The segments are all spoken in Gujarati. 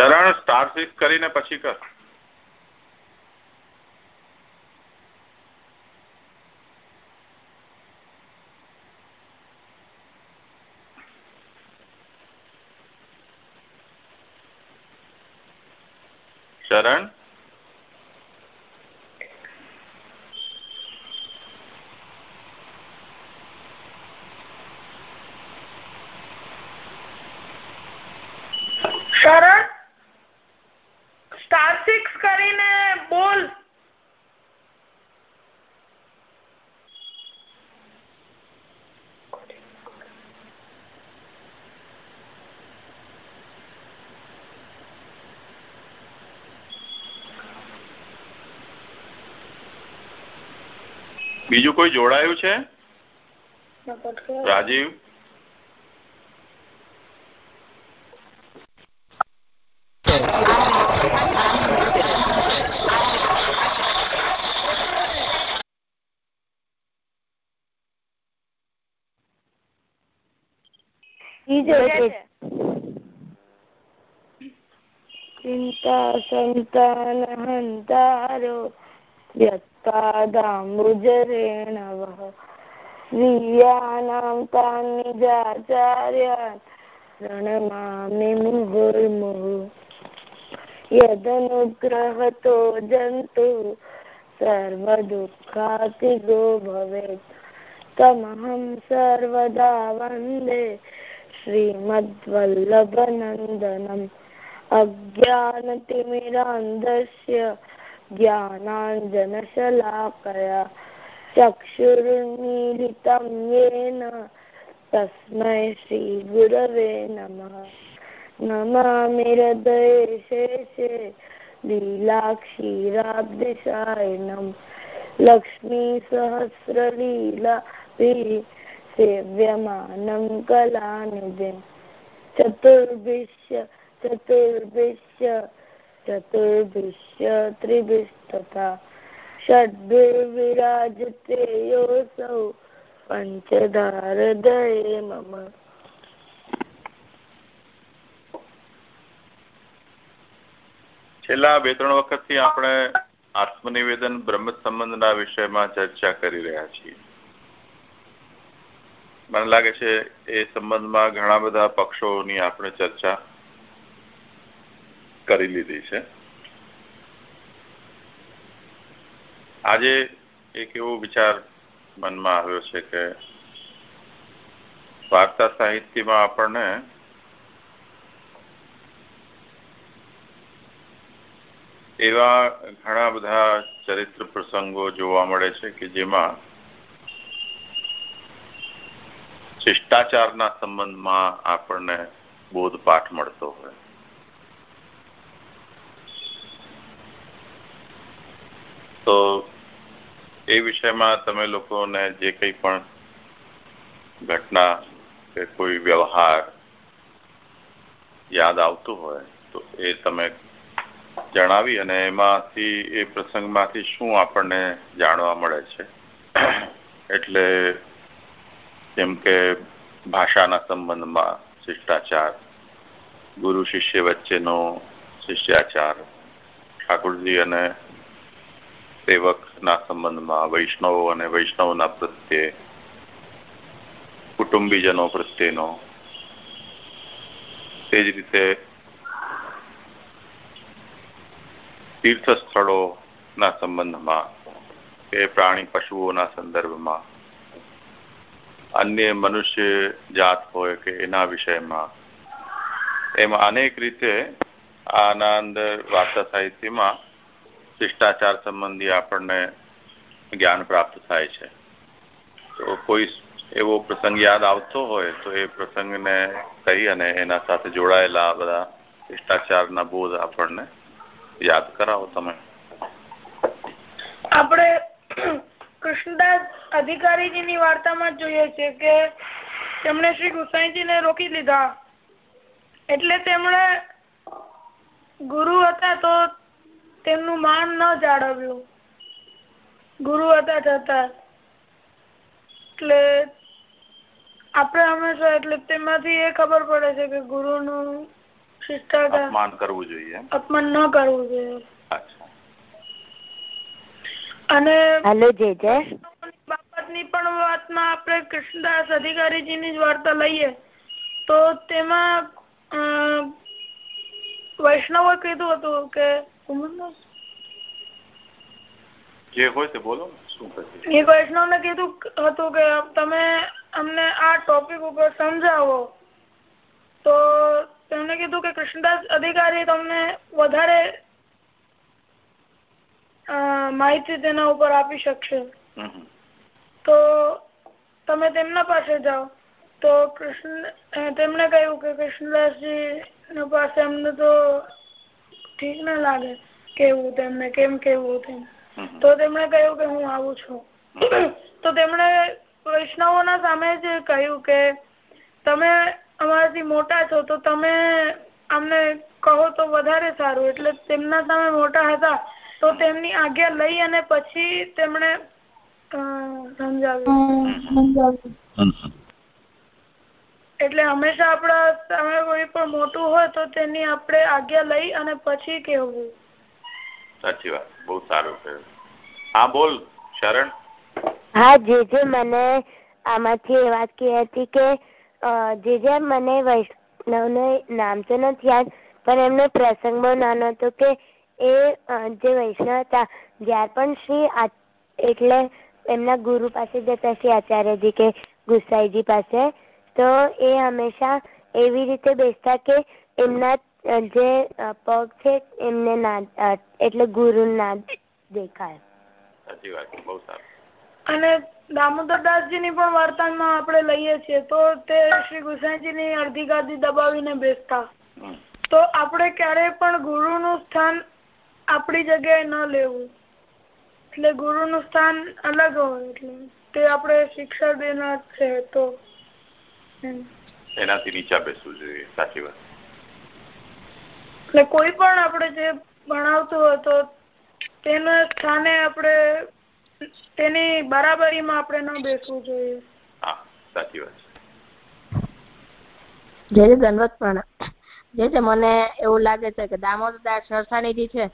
શરણ સ્ટાર સિક્સ કરીને પછી કર શરણ શરણ સ્ટાર સિક્સ કરીને બોલ બીજું કોઈ જોડાયું છે? રાજીવ? ચિંતા સંતાન હંતારો. तादाम्बुजरेण वः स्वीयानां तान् निजाचार्यान् प्रणमामि मुहुर्मुहुः यदनुग्रहतो जन्तुः सर्वदुःखातिगो भवेत् तमहं सर्वदा वन्दे श्रीमद्वल्लभनन्दनम् अज्ञानतिमिरान्धस्य ज्ञानाञ्जनशलाकया चक्षुरुन्मीलितं येन तस्मै श्रीगुरवे नमः नमामि हृदये शेषे लीलाक्षीराब्धिशायिनम् लक्ष्मीसहस्रलीलाभिः सेव्यमानं कलानिधिम् चतुर्भिश्च चतुर्भिश्च चतुर्भिश्च त्रिभिस्तथा षड्भिर्विराजते योऽसौ પંચધારદયે મમ છેલ્લા બે ત્રણ વખતથી આપણે આત્મનિવેદન બ્રહ્મ સંબંધના વિષયમાં ચર્ચા કરી રહ્યા છીએ મને લાગે છે એ સંબંધમાં ઘણા બધા પક્ષોની આપણે ચર્ચા કરી લીધી છે. આજે એક એવો વિચાર મનમાં આવ્યો છે કે વાર્તા સાહિત્યમાં આપણને એવા ઘણા બધા ચરિત્ર પ્રસંગો જોવા મળે છે કે જેમાં શિષ્ટાચારના સંબંધમાં આપણને બોધપાઠ મળતો હોય. તો એ વિષયમાં તમે લોકોને જે કંઈ પણ ઘટના કે કોઈ વ્યવહાર યાદ આવતું હોય, તો એ તમે જણાવી અને એમાંથી, એ પ્રસંગમાંથી શું આપણને જાણવા મળે છે. એટલે જેમ કે ભાષાના સંબંધમાં શિષ્ટાચાર, ગુરુ શિષ્ય વચ્ચેનો શિષ્યાચાર, ઠાકોરજી અને સેવકના સંબંધમાં, વૈષ્ણવો અને વૈષ્ણવના પ્રત્યે, કુટુંબીજનો પ્રત્યેનો. તે જ રીતે તીર્થ સ્થળોના સંબંધમાં, કે પ્રાણી પશુઓના સંદર્ભમાં, અન્ય મનુષ્ય જાત હોય કે એના વિષયમાં. એમાં અનેક રીતે આના અંદર વાર્તા સાહિત્યમાં શિષ્ટાચાર સંબંધી આપણને જ્ઞાન પ્રાપ્ત થાય છે. તો કોઈ એવો પ્રસંગ યાદ આવતો હોય તો એ પ્રસંગને કહી અને એના સાથે જોડાયેલા બધા શિષ્ટાચારના બોધ આપણને યાદ કરાવો તમે. આપણે કૃષ્ણદાસ અધિકારીજીની વાર્તામાં જોઈએ છે કે તેમણે શ્રી ગુસાઈજીને રોકી લીધા. એટલે તેમણે ગુરુ હતા તો તેમનું માન ન જાળવ્યું. ગુરુ હતા છતાં એટલે આપણે હંમેશા એટલે તેમાંથી એ ખબર પડે છે કે ગુરુનું શિષ્ટાચાર અપમાન કરવું જોઈએ અપમાન ન કરવું જોઈએ. અને હેલો જે જે બાબતની પણ વાતમાં આપણે કૃષ્ણદાસ અધિકારીજીની જ વાર્તા લઈએ તો તેમાં અ, વૈષ્ણવે કીધું હતું કે જે હોય તે બોલો શું પછી એક વૈષ્ણવને કીધું હતું કે તમે અમને આ ટોપિક ઉપર સમજાવો. તો તેમણે કીધું કે કૃષ્ણદાસ અધિકારી તમને વધારે માહિતી તેના ઉપર આપી શકશે. તો તમે તેમના પાસે જાઓ. તો કૃષ્ણ તેમણે કહ્યું કે કૃષ્ણદાસજી પાસે અમને તો ઠીક ના લાગે કેવું તેમને કેમ કેવું તેમ. તો તેમણે કહ્યું કે હું આવું છું. તો તેમણે વૈષ્ણવોના સામે જ કહ્યું કે તમે અમારાથી મોટા છો તો તમે અમને કહો તો વધારે સારું. એટલે તેમના સામે મોટા હતા તો તેમની આજ્ઞા લઈ અને પછી તેમણે સમજાવ્યું. એટલે હંમેશા આપણા સામે કોઈ પણ મોટું હોય તો તેની આપણે આજ્ઞા લઈ અને પછી કહેવું. સાચી વાત. બહુ સારું કહ્યું. હા બોલ શરણ. હા જે જે મને આમાંથી એ વાત કહી હતી કે જે જે મને વૈષ્ણવને નામ તો નથી યાદ પણ એમનો પ્રસંગ બહુ નાનો હતો કે એ જે વૈષ્ણવ હતા જ્યાર પણ શ્રી એટલે એમના ગુરુ પાસે જતા શ્રી આચાર્યજી કે ગુસાઈજી પાસે તો એ હંમેશા એવી રીતે બેસતા કે એમના જે પગ છે એમને ના એટલે ગુરુ ના દેખાય. સાચી વાત બહુ સારું. અને દામોદરદાસજી ની પણ વાર્તામાં આપણે લઈએ છીએ તો તે શ્રી ગુસાઈજી ની અડધી ગાદી દબાવીને બેસતા. તો આપણે ક્યારેય પણ ગુરુનું સ્થાન આપણી જગ્યાએ ન લેવું. એટલે ગુરુનું સ્થાન અલગ હોય એટલે તે આપણે શિક્ષા દેનાર છે તો. એનાથી નીચા બેસવું જોઈએ? સાચી વાત. એટલે કોઈ પણ આપણે જે ભણાવતો હતો તેના સ્થાને આપણે તેની બરાબરીમાં આપણે ન બેસવું જોઈએ. હા સાચી વાત છે. જે જે દંડવત જે છે મને એવું લાગે છે કે દામોદરદાસ સરસાણીજી છે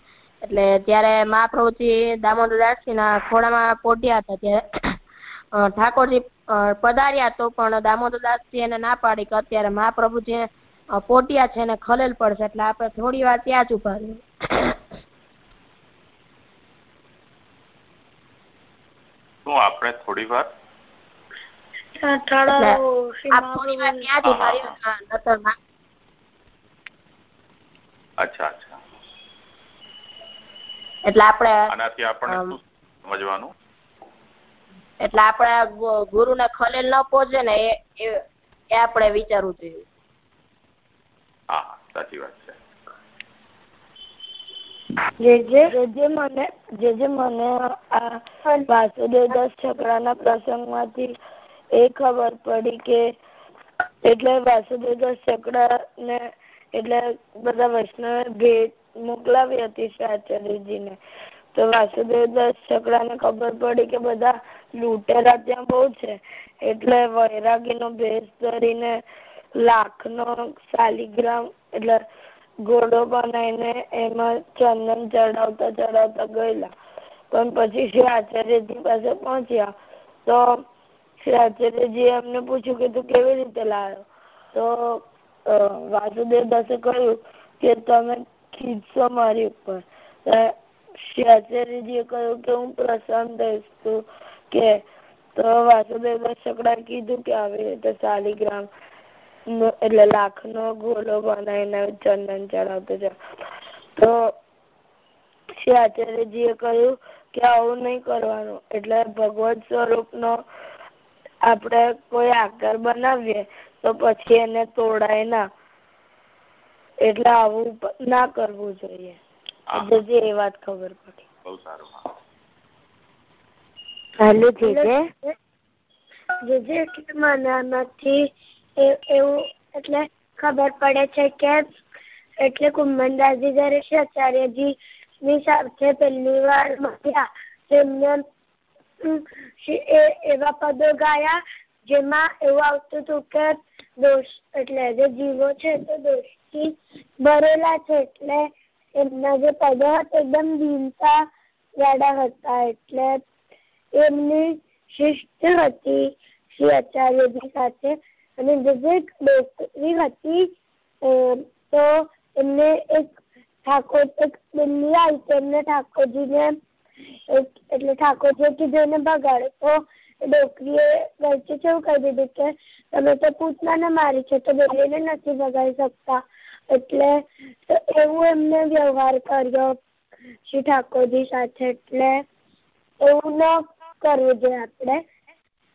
એટલે ત્યારે મહાપ્રભુજી દામોદરદાસજી ના ખોળામાં પોટ્યા હતા ત્યારે ઠાકોરજી પધાર્યા તો પણ દામોદરદાસજી એને ના પાડી કે અત્યારે મહાપ્રભુજી પોટ્યા છે ને ખલેલ પડશે એટલે આપણે થોડી વાર ત્યાં જ ઊભા રહીએ. શું આપણે થોડી વાર? એટલે આપણે આનાથી આપણને સમજવાનું? એટલે આપણે ગુરુને ખલેલ ન પહોંચે ને એ આપણે વિચારવું જોઈએ. હા હા, સાચી વાત છે. જે જે જે જે મને જે જે મને આ વાસુદેવ દાસ છકડાના પ્રસંગમાંથી એ ખબર પડી કે એટલે વાસુદેવ દસ છકડા ને એટલે બધા વૈષ્ણવે ભેટ મોકલાવી હતી શ્રી આચાર્યજીને તો વાસુદેવ દાસ છકડાને ખબર પડી કે બધા લૂંટેરા ત્યાં બહુ છે. એટલે વૈરાગીનો ભેષ ધરીને લાખનો શાલિગ્રામ એટલે ઘોડો બનાવીને એમાં ચંદન ચડાવતા ચડાવતા ગયેલા. પણ પછી શ્રી આચાર્યજી પાસે પહોંચ્યા. તો શ્રી આચાર્યજી એમને પૂછ્યું કે તું કેવી રીતે લાવ્યો? તો વાસુદેવ દાસે કહ્યું કે તમે ખીચશો મારી ઉપર. શ્રી આચાર્યજીએ કહ્યું કે હું પ્રસન્ન થઈશ તું કે તો વાસુદેવ દાસ કીધું કે આવી રીતે શાલિગ્રામ નો એટલે લાખનો ગોલો બનાવીને ચંદન ચડાવતો છે તો શ્રી આચાર્યજીએ કહ્યું કે આવું નહીં કરવાનું. એટલે ભગવત સ્વરૂપનો આપણે કોઈ આકાર બનાવીએ તો પછી એને તોડાય ના. એટલે આવું ના કરવું જોઈએ. હા એટલે જે એ વાત ખબર પડી. બહુ સારું. હા હાલો જજે જે. જે જે એટલે મને એવું એટલે ખબર પડે છે કે એટલે કુંભનદાસજી જયારે શ્રી આચાર્યજી ની સાથે પહેલી વાર મળ્યા તેમને એવા પદો ગાયા જેમાં એવું આવતું હતું કે દોષ એટલે જે જીવો છે તે દોષથી ભરેલા છે એટલે એમના જે પદો હતા એકદમ ભીમતા વાળા હતા એટલે એમની શિષ્ટ હતી શ્રી આચાર્યજી સાથે. અને જે જે ડોકરી હતી તો એમને એક ઠાકોર, એક બિલ્લી આવી તેમને ઠાકોરજીને એટલે ઠાકોરજીએ કીધું એને ભગાડો. તો ડોકરીએ વચ્ચે એવું કહી દીધું કે તમે તો પૂતનાને મારી છે, તો બિલ્લીને નથી બગાડી શકતા. એટલે એવું એમને વ્યવહાર કર્યો શ્રી ઠાકોરજી સાથે. એટલે એવું ન કરવું જોઈએ આપણે.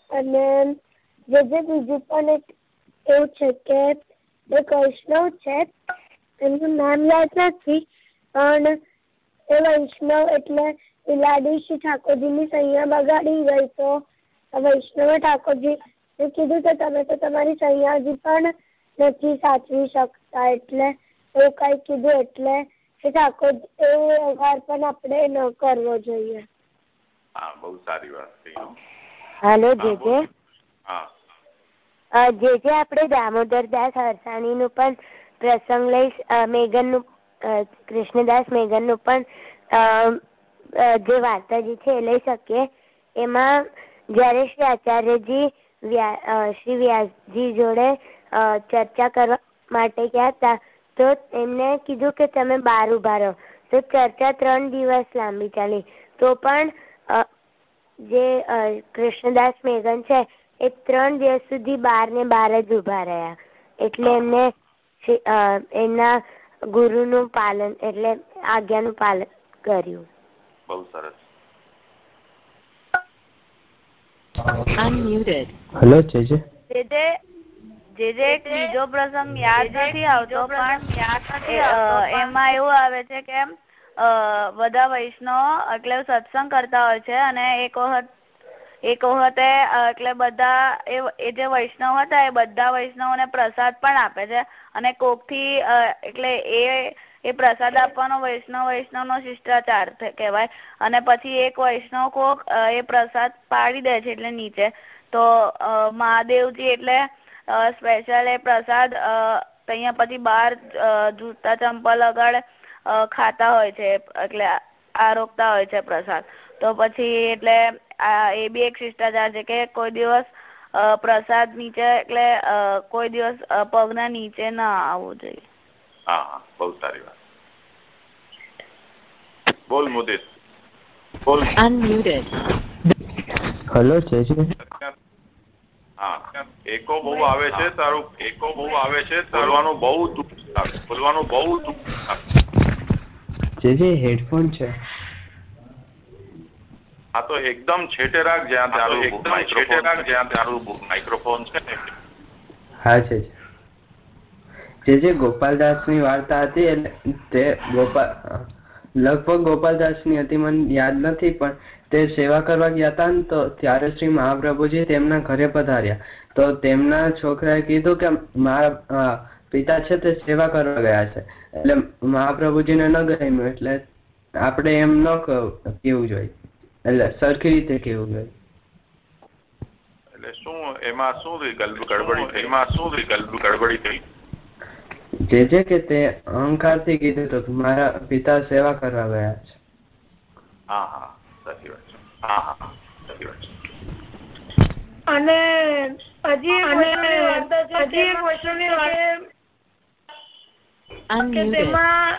અને જે જે બીજું પણ એક એવું છે કે જે વૈષ્ણવ છે, એમનું નામ યાદ નથી, પણ એ વૈષ્ણવ એટલે બિલાડી શ્રી ઠાકોરજીની સૈયા બગાડી ગઈ તો વૈષ્ણવે ઠાકોરજી કીધું કે તમે તો તમારી સયાજી પણ નથી સાચવી શકતા. એટલે એવું કઈ કીધું એટલે એ ઠાકોર એ વ્યવહાર પણ આપણે ન કરવો જોઈએ. હા બહુ સારી વાત કહી હાલો જે જે. હા. જે જે આપણે દામોદરદાસ હરસાણી નું પણ પ્રસંગ લઈ મેઘનનું કૃષ્ણદાસ મેઘનનું પણ જે વાર્તાજી છે એ લઈ શકીએ. એમાં જયારે શ્રી આચાર્યજી શ્રી વ્યાસજી જોડે ચર્ચા કરવા માટે ગયા હતા, તો એમને કીધું કે તમે બાર ઊભા રહો. તો ચર્ચા ત્રણ દિવસ લાંબી ચાલી. તો પણ જે કૃષ્ણદાસ મેઘન છે, એ ત્રણ દિવસ સુધી બાર ને બાર જ ઊભા રહ્યા. એટલે એમને એમના ગુરુનું પાલન, એટલે આજ્ઞાનું પાલન કર્યું. બહુ સરસ. હેલો જેજે જેજે જે જે જે એક બીજો પ્રસંગ યાદ નથી આવતો પણ એમાં એવું આવે છે કે બધા વૈષ્ણવ એટલે સત્સંગ કરતા હોય છે અને એક વખત એક વખતે એટલે બધા એ જે વૈષ્ણવ હતા એ બધા વૈષ્ણવોને પ્રસાદ પણ આપે છે અને કોકથી એટલે એ એ પ્રસાદ આપવાનો વૈષ્ણવ વૈષ્ણવ નો શિષ્ટાચાર કહેવાય. અને પછી એક વૈષ્ણવ કોક એ પ્રસાદ પાડી દે છે એટલે નીચે. તો મહાદેવજી એટલે સ્પેશિયલ એ પ્રસાદ અહીંયા પછી બહાર જૂતા ચંપલ આગળ ખાતા હોય છે. એટલે આરોગતા હોય છે પ્રસાદ. તો પછી એટલે એ બી એક શિષ્ટાચાર છે કે કોઈ દિવસ પ્રસાદ નીચે એટલે કોઈ દિવસ પગના નીચે ના આવવું જોઈએ. હા હા બહુ સારી વાત. બોલ મુદિત બોલ. હેલો હા એકો બહુ આવે છે તારું એકો બહુ આવે છે બોલવાનું બહુ બોલવાનું બહુ જે જે હેડફોન છે. હા તો એકદમ છેટે રાખ જ્યાં તારું એકદમ છેટે રાખ જ્યાં તારું માઇક્રોફોન છે. હા છે. જે જે ગોપાલદાસની વાર્તા હતી એટલે તે ગોપાલ લગભગ ગોપાલદાસની હતી મને યાદ નથી પણ તે સેવા કરવા ગયા હતા ને તો ત્યારે શ્રી મહાપ્રભુજી તેમના ઘરે પધાર્યા. તો તેમના છોકરાએ કીધું કે મારા પિતા છે તે સેવા કરવા ગયા છે. એટલે મહાપ્રભુજીને ન ગમ્યું એટલે આપણે એમ ન કેવું જોઈએ. એટલે સરખી રીતે કેવું જોઈએ. એટલે શું એમાં શું ગડબડી થઈ? એમાં શું ગડબડી થઈ? જે જે કે તે અહંકારથી કીધું તો મારા પિતા સેવા કરવા ગયા છે. હા હા સાચી વાત છે. હા હા સાચી વાત છે. અને હજી હજી એક વસ્તુની વાત કે તેમાં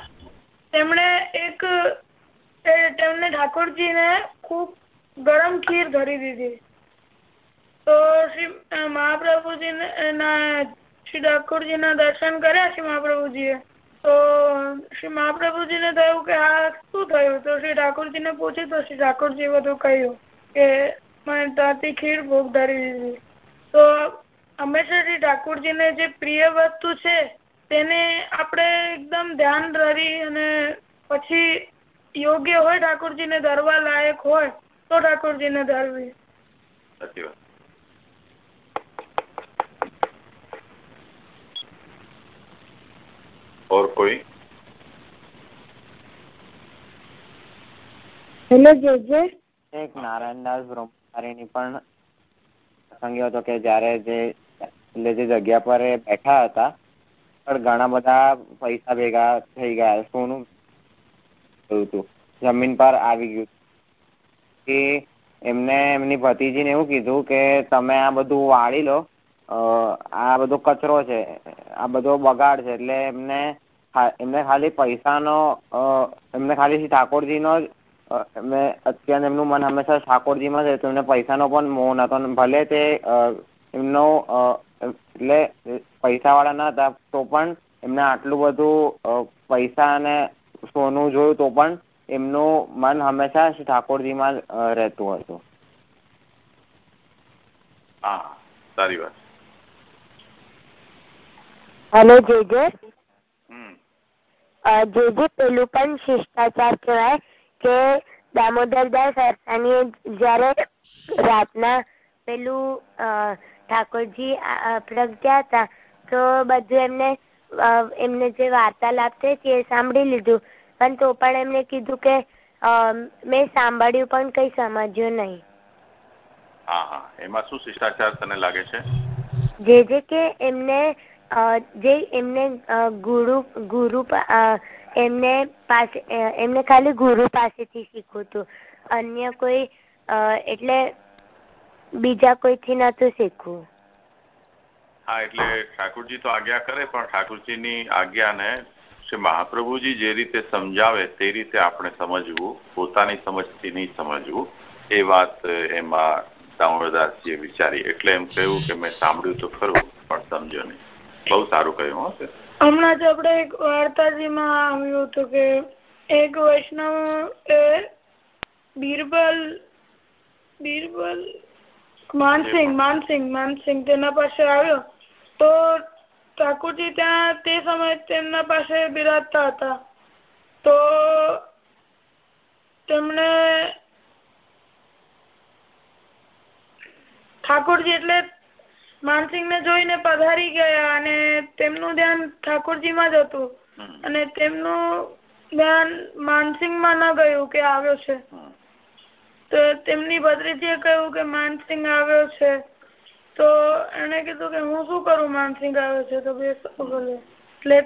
તેમણે એક તેમને ઠાકોરજીને ખૂબ ગરમ ખીર ધરી દીધી. તો શ્રી મહાપ્રભુજી ના શ્રી ઠાકોરજી ના દર્શન કર્યા શ્રી મહાપ્રભુજીએ. તો શ્રી મહાપ્રભુજી ને થયું કે આ શું થયું? તો શ્રી ઠાકોરજી ને પૂછ્યું, તો શ્રી ઠાકોરજી બધું કહ્યું કે મને ત્યાંથી ખીર ભોગ ધરી દીધી તો હંમેશા શ્રી ઠાકોરજી ને જે પ્રિય વસ્તુ છે, તેને આપણે એકદમ ધ્યાન ધરી અને પછી યોગ્ય હોય ઠાકોરજી ને ધરવા લાયક હોય, તો ઠાકોરજી ને ધરવી. સાચી વાત. और कोई હેલો જેજે એક નારાયણદાસ બ્રહ્મચારીની પણ પ્રસંગ હતો કે જયારે જે એટલે જે જગ્યા પર એ બેઠા હતા ઘણા બધા પૈસા ભેગા થઈ ગયા સોનું થયું હતું જમીન પર આવી ગયું કે એમને એમની ભતીજીને એવું કીધું કે તમે આ બધું વાળી લો આ બધો કચરો છે, આ બધો બગાડ છે, એટલે એમને એમને ખાલી પૈસાનો એમને ખાલી ઠાકોરજીનો જ એમને અત્યારે એમનું મન હંમેશા ઠાકોરજીમાં જ રહેતું, એમને પૈસાનો પણ મોહ નહોતો ભલે તે એમનો એટલે પૈસાવાળા ન હતા, તો પણ એમને આટલું બધું પૈસા અને સોનું જોયું તો પણ એમનું મન હંમેશા ઠાકોરજીમાં રહેતું હતું. હા, સારી વાત. અને જે જે જે જે પેલું પણ શિષ્ટાચાર કહેવાય કે દામોદરદાસ અરસાણીએ જયારે રાતના પેલું ઠાકોરજી પ્રગટ્યા હતા તો બધું એમને એમને જે વાર્તાલાપ છે તે સાંભળી લીધું પણ તો પણ એમને કીધું કે મેં સાંભળ્યું પણ કઈ સમજ્યું નહીં હા હા એમાં શું શિષ્ટાચાર તને લાગે છે જે જે કે એમને જે એમને ગુરુ ગુરુ એમને પાસે એમને ખાલી ગુરુ પાસેથી શીખવું હતું અન્ય કોઈ એટલે બીજા કોઈથી નતું શીખવું. હા, એટલે ઠાકોરજી તો આજ્ઞા કરે, પણ ઠાકોરજીની આજ્ઞાને શ્રી મહાપ્રભુજી જે રીતે સમજાવે તે રીતે આપણે સમજવું, પોતાની સમજથી નહીં સમજવું. એ વાત એમાં દામોદરદાસજીએ વિચારી. એટલે એમ કહ્યું કે મેં સાંભળ્યું તો ખરું, પણ સમજો નહીં. બહુ સારું કહ્યું હમણાં જ આપણે એક વાર્તાજીમાં આવ્યું હતું કે એક વૈષ્ણવ એ બીરબલ બીરબલ, માનસિંહ માનસિંહ માનસિંહ તેના પાસે આવ્યો. તો ઠાકુરજી ત્યાં તે સમયે તેમના પાસે બિરાજતા હતા. તો તેમણે ઠાકોરજી એટલે માનસિંહ ને જોઈને પધારી ગયા અને તેમનું ધ્યાન ઠાકોરજી માં જ હતું. અને તેમનું ધ્યાન માનસિંહમાં ન ગયું કે આવ્યો છે. તો તેમની ભત્રીજીએ કહ્યું કે માનસિંહ આવ્યો છે. તો એને કીધું કે હું શું કરું માનસિંહ આવ્યો છે? તો બે બોલે. એટલે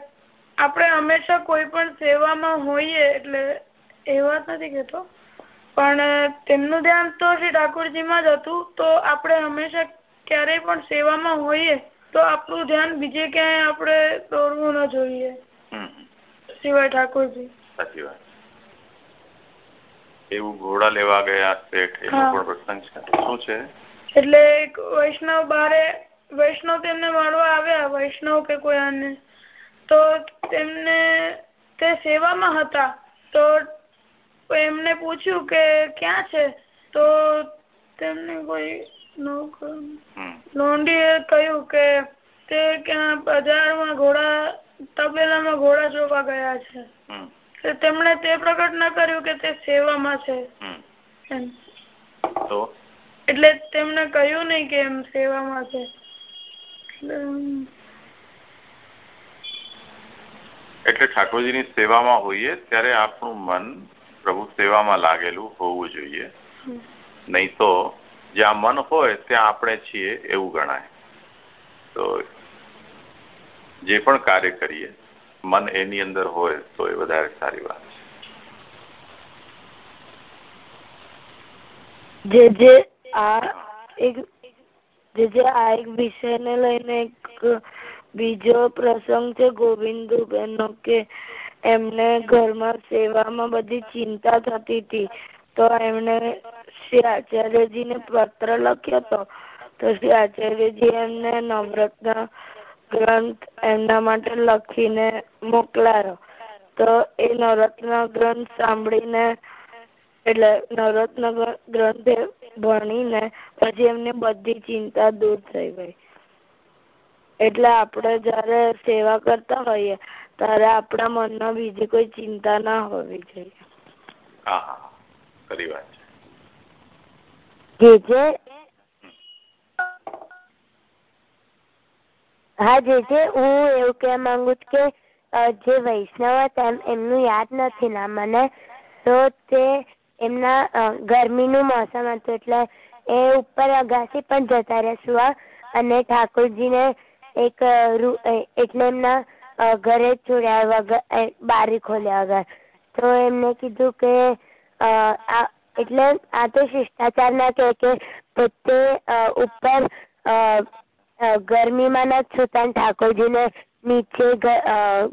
આપણે હંમેશા કોઈ પણ સેવામાં હોઈએ એટલે એ વાત નથી કેતો પણ તેમનું ધ્યાન તો શ્રી ઠાકોરજીમાં જ હતું. તો આપણે હંમેશા ક્યારેય પણ સેવામાં હોઈએ તો આપણું ધ્યાન બીજે ક્યાંય આપણે દોરવું ન જોઈએ. સિવાય ઠાકોરજી. સાચી વાત. એવું ઘોડા લેવા ગયા શેઠ એનો પણ પ્રસંગ છે. શું છે? એટલે વૈષ્ણવ બારે વૈષ્ણવ તેમને મળવા આવ્યા વૈષ્ણવ કે કોઈ અન્ય તો તેમને તે સેવામાં હતા. તો એમને પૂછ્યું કે ક્યાં છે? તો તેમને કોઈ લોંડી એ કહ્યું કે તે ક્યાં બજારમાં ઘોડા તબેલામાં ઘોડા જોવા ગયા છે. તેમણે તે પ્રકટ ન કર્યું કે તે સેવામાં છે. એટલે તેમને કહ્યું નહીં કે એમ સેવામાં છે. એટલે ઠાકોરજીની સેવામાં હોઈએ ત્યારે આપણું મન પ્રભુ સેવામાં લાગેલું હોવું જોઈએ. નહીં તો જ્યાં મન હોય ત્યાં આપણે છીએ એવું ગણાય. તો જે પણ કાર્ય કરીએ મન એની અંદર હોય તો એ વધારે સારી વાત છે. જે જે આ એક જે જે આ એક વિષયને લઈને એક બીજો પ્રસંગ છે ગોવિંદુબેન નો કે એમને ઘરમાં સેવામાં બધી ચિંતા થતી હતી. તો એમને શ્રી આચાર્યજીને પત્ર લખ્યો હતો તો શ્રી આચાર્યજી એમને નવરત્ન ગ્રંથ એમના માટે લખીને મોકલાયો. તો એ નવરત્ન ગ્રંથ સાંભળીને, એટલે નવરત્ન ગ્રંથ ભણીને પછી એમને બધી ચિંતા દૂર થઈ ગઈ. એટલે આપણે જયારે સેવા કરતા હોઈએ, ત્યારે આપણા મનમાં બીજી કોઈ ચિંતા ના હોવી જોઈએ. હા હા વાત જે જે હા, જે જે હું એવું કહેવા માંગુ છું કે જે વૈષ્ણવ હતા એમનું યાદ નથી ના મને. તો તે એમના ગરમીનું મોસમ હતું, એટલે એ ઉપર અગાસી પણ જતા રહ્યા સુવા અને ઠાકોરજીને એક એટલે એમના ઘરે છોડ્યા વગર બારી ખોલ્યા વગર. તો એમને કીધું કે એટલે આ તો શિષ્ટાચાર ના કે કે પોતે ઉપર ગરમીમાં ના સુતા ઠાકોરજીને નીચે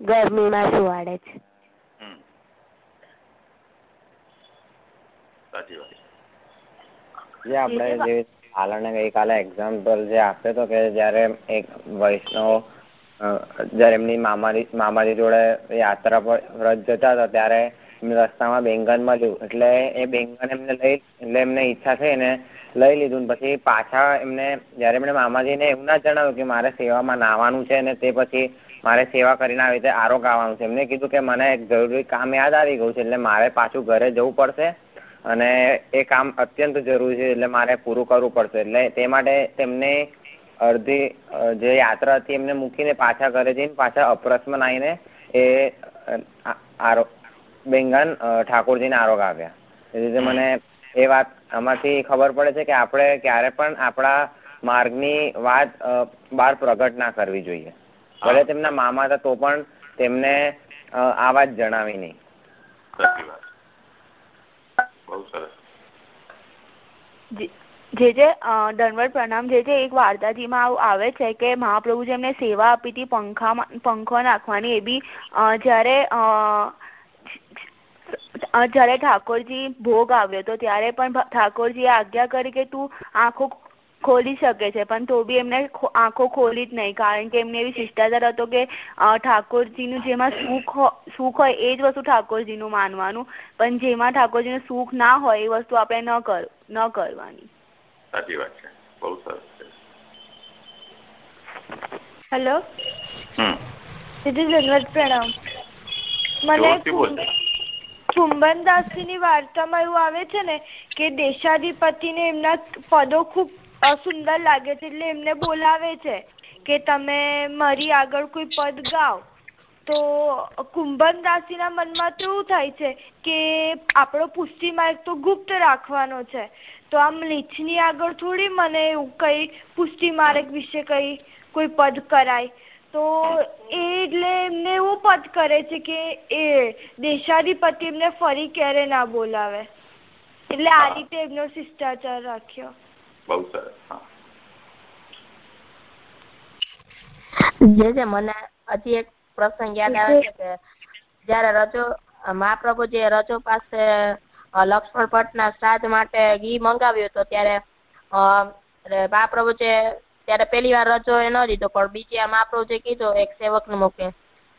ગરમીમાં સુવાડે છે. જે આપણે જે હાલને ગઈકાલે એક્ઝામ્પલ જે આપ્યો તો કે જ્યારે એક વૈષ્ણવ જ્યારે એમની મામાજી મામાજી જોડે યાત્રા પર વ્રત જતા હતા ત્યારે રસ્તામાં બેંગન મળ્યું એટલે એ બેંગન એમને લઈ, એટલે એમને ઈચ્છા થઈ ને લઈ લીધું. પછી પાછા એમને, જયારે એમણે મામાજીને એવું ના જણાવ્યું કે મારે સેવામાં નાવાનું છે ને તે પછી મારે સેવા કરીને આવી રીતે આરોગ આવવાનું છે. એમને કીધું કે મને એક જરૂરી કામ યાદ આવી ગયું છે, એટલે મારે પાછું ઘરે જવું પડશે અને એ કામ અત્યંત જરૂરી છે, એટલે મારે પૂરું કરવું પડશે. એટલે તે માટે તેમને અડધી જે યાત્રા હતી એમને મૂકીને પાછા ઘરે જઈને પાછા અપરસમાં આવીને એ આરો બેંગન ઠાકોરજીના આરોગ આવ્યા. એ રીતે મને એ વાત આમાંથી ખબર પડે છે કે આપણે ક્યારે પણ આપણા માર્ગની વાત બહાર પ્રગટ ના કરવી જોઈએ. ભલે તેમના મામા હતા તો પણ તેમને આ વાત જણાવી નહીં. જે જે દંડવત પ્રણામ જે છે એક વાર્તાજીમાં આવે છે કે મહાપ્રભુ જેમને સેવા આપી હતી પંખામાં પંખો નાખવાની એ બી જ્યારે જ્યારે ઠાકોરજી ભોગ આવ્યો તો ત્યારે પણ ઠાકોરજી આજ્ઞા કરી કે તું આંખો ખોલી શકે છે પણ તો બી એમને આંખો ખોલી જ નહીં કારણ કે એમને એવી શિષ્ટાચાર હતો કે ઠાકોરજીનું જેમાં સુખ સુખ હોય એ જ વસ્તુ ઠાકોરજીનું માનવાનું પણ જેમાં ઠાકોરજીનું સુખ ના હોય એ વસ્તુ આપણે ન કર ન કરવાની. સાચી વાત છે બહુ સરસ છે. હેલો? દીદી ધન્યવાદ પ્રણામ. મને કુંભનદાસજી ની વાર્તામાં એવું આવે છે ને કે દેશાધિપતિ ને એમના પદો ખૂબ સુંદર લાગે છે એટલે એમને બોલાવે છે કે તમે મારી આગળ કોઈ પદ ગાઓ. તો કુંભનદાસજી ના મનમાં તો એવું થાય છે કે આપણો પુષ્ટિ માર્ગ તો ગુપ્ત રાખવાનો છે. તો આમ લીચની આગળ થોડી મને એવું કઈ પુષ્ટિ માર્ગ વિશે કઈ કોઈ પદ કરાય. તો એ એટલે એમને એવું પદ કરે છે કે એ દેશાધિપતિ એમને ફરી ક્યારે ના બોલાવે. એટલે આ રીતે એમનો શિષ્ટાચાર રાખ્યો. બહુ સરસ જે છે મને હજી એક પ્રસંગ યાદ આવે છે કે જયારે રજો મહાપ્રભુ જે રજો પાસે લક્ષ્મણ ભટ્ટ ના શ્રાદ્ધ માટે ઘી મંગાવ્યું હતું ત્યારે મહાપ્રભુ જે ત્યારે પેલી વાર રજો એ ન દીધો પણ બીજી વાર મહાપ્રભુ જે કીધો, એક સેવક ને મૂકે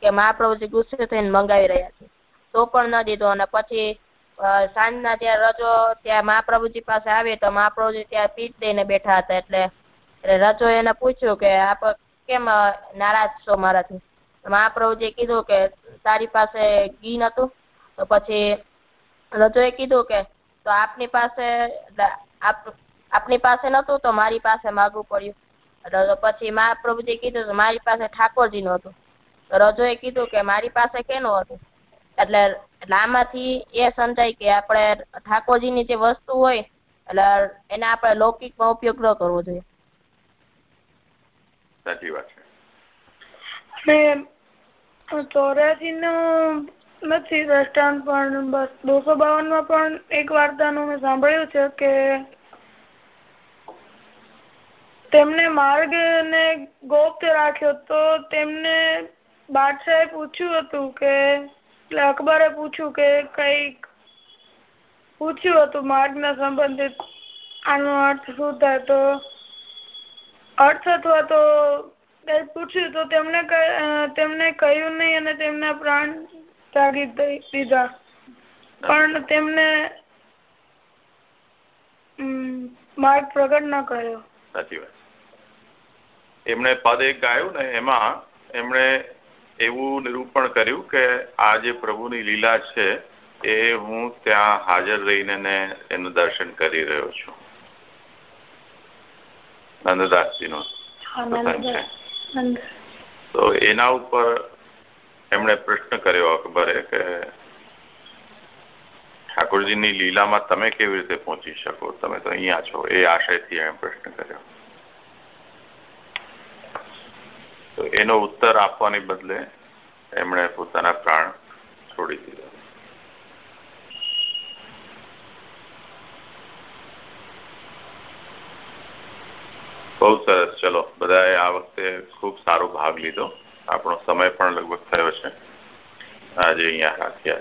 કે મહાપ્રભુ જે ગુસ્સે થઈને મંગાવી રહ્યા છે. તો પણ ન દીધો અને પછી સાંજના ત્યાં રજો, ત્યાં મહાપ્રભુજી પાસે આવી તો મહાપ્રભુજી ત્યાં પીઠ દઈને બેઠા હતા એટલે રજો એને પૂછ્યું કે, આપ કેમ નારાજ છો મારાથી? મહાપ્રભુજી કીધું કે, તારી પાસે ઘી નતું. તો પછી રજોએ કીધું કે, તો આપની પાસે આપની પાસે નતું તો મારી પાસે માગવું પડ્યું. તો પછી મહાપ્રભુજી કીધું કે મારી પાસે ઠાકોરજી નું હતું. તો રજોએ કીધું કે મારી પાસે કેનું હતું? એટલે એટલે આમાંથી એ સમજાય કે આપણે ઠાકોરજીની જે વસ્તુ હોય એટલે એને આપણે લૌકિકમાં ઉપયોગ ન કરવો જોઈએ. સાચી વાત છે. ચોર્યાસી નું નથી દ્રષ્ટાંત પણ બસ દોસો બાવનમાં પણ એક વાર્તાનું મેં સાંભળ્યું છે કે તેમને માર્ગ ને ગોપ્ત રાખ્યો તો તેમને બાદશાહે પૂછ્યું હતું કે, એટલે અકબરે પૂછ્યું કે કંઈક પૂછ્યું હતું માર્ગ ના સંબંધિત, આનો અર્થ શું થાય તો? અર્થ અથવા તો પૂછ્યું તો તેમને તેમને કહ્યું નહીં અને તેમના પ્રાણ ત્યાગી દીધા. પણ તેમને માર્ગ પ્રગટ ન કર્યો. સાચી વાત. એમણે પદ એક ગાયું ને એમાં એમણે એવું નિરૂપણ કર્યું કે આ જે પ્રભુની લીલા છે એ હું ત્યાં હાજર રહીને એનું દર્શન કરી રહ્યો છું. નંદદાસજી નો પ્રસંગ છે. તો એના ઉપર એમણે પ્રશ્ન કર્યો અકબરે કે ઠાકોરજીની લીલામાં તમે કેવી રીતે પહોંચી શકો? તમે તો અહીંયા છો. એ આશયથી એમ પ્રશ્ન કર્યો. તો એનો ઉત્તર આપવાને બદલે એમણે પોતાના પ્રાણ છોડી દીધા. બહુ સરસ. ચલો, બધાએ આ વખતે ખૂબ સારો ભાગ લીધો. આપણો સમય પણ લગભગ થયો છે. આજે અહીંયા રાખ્યા.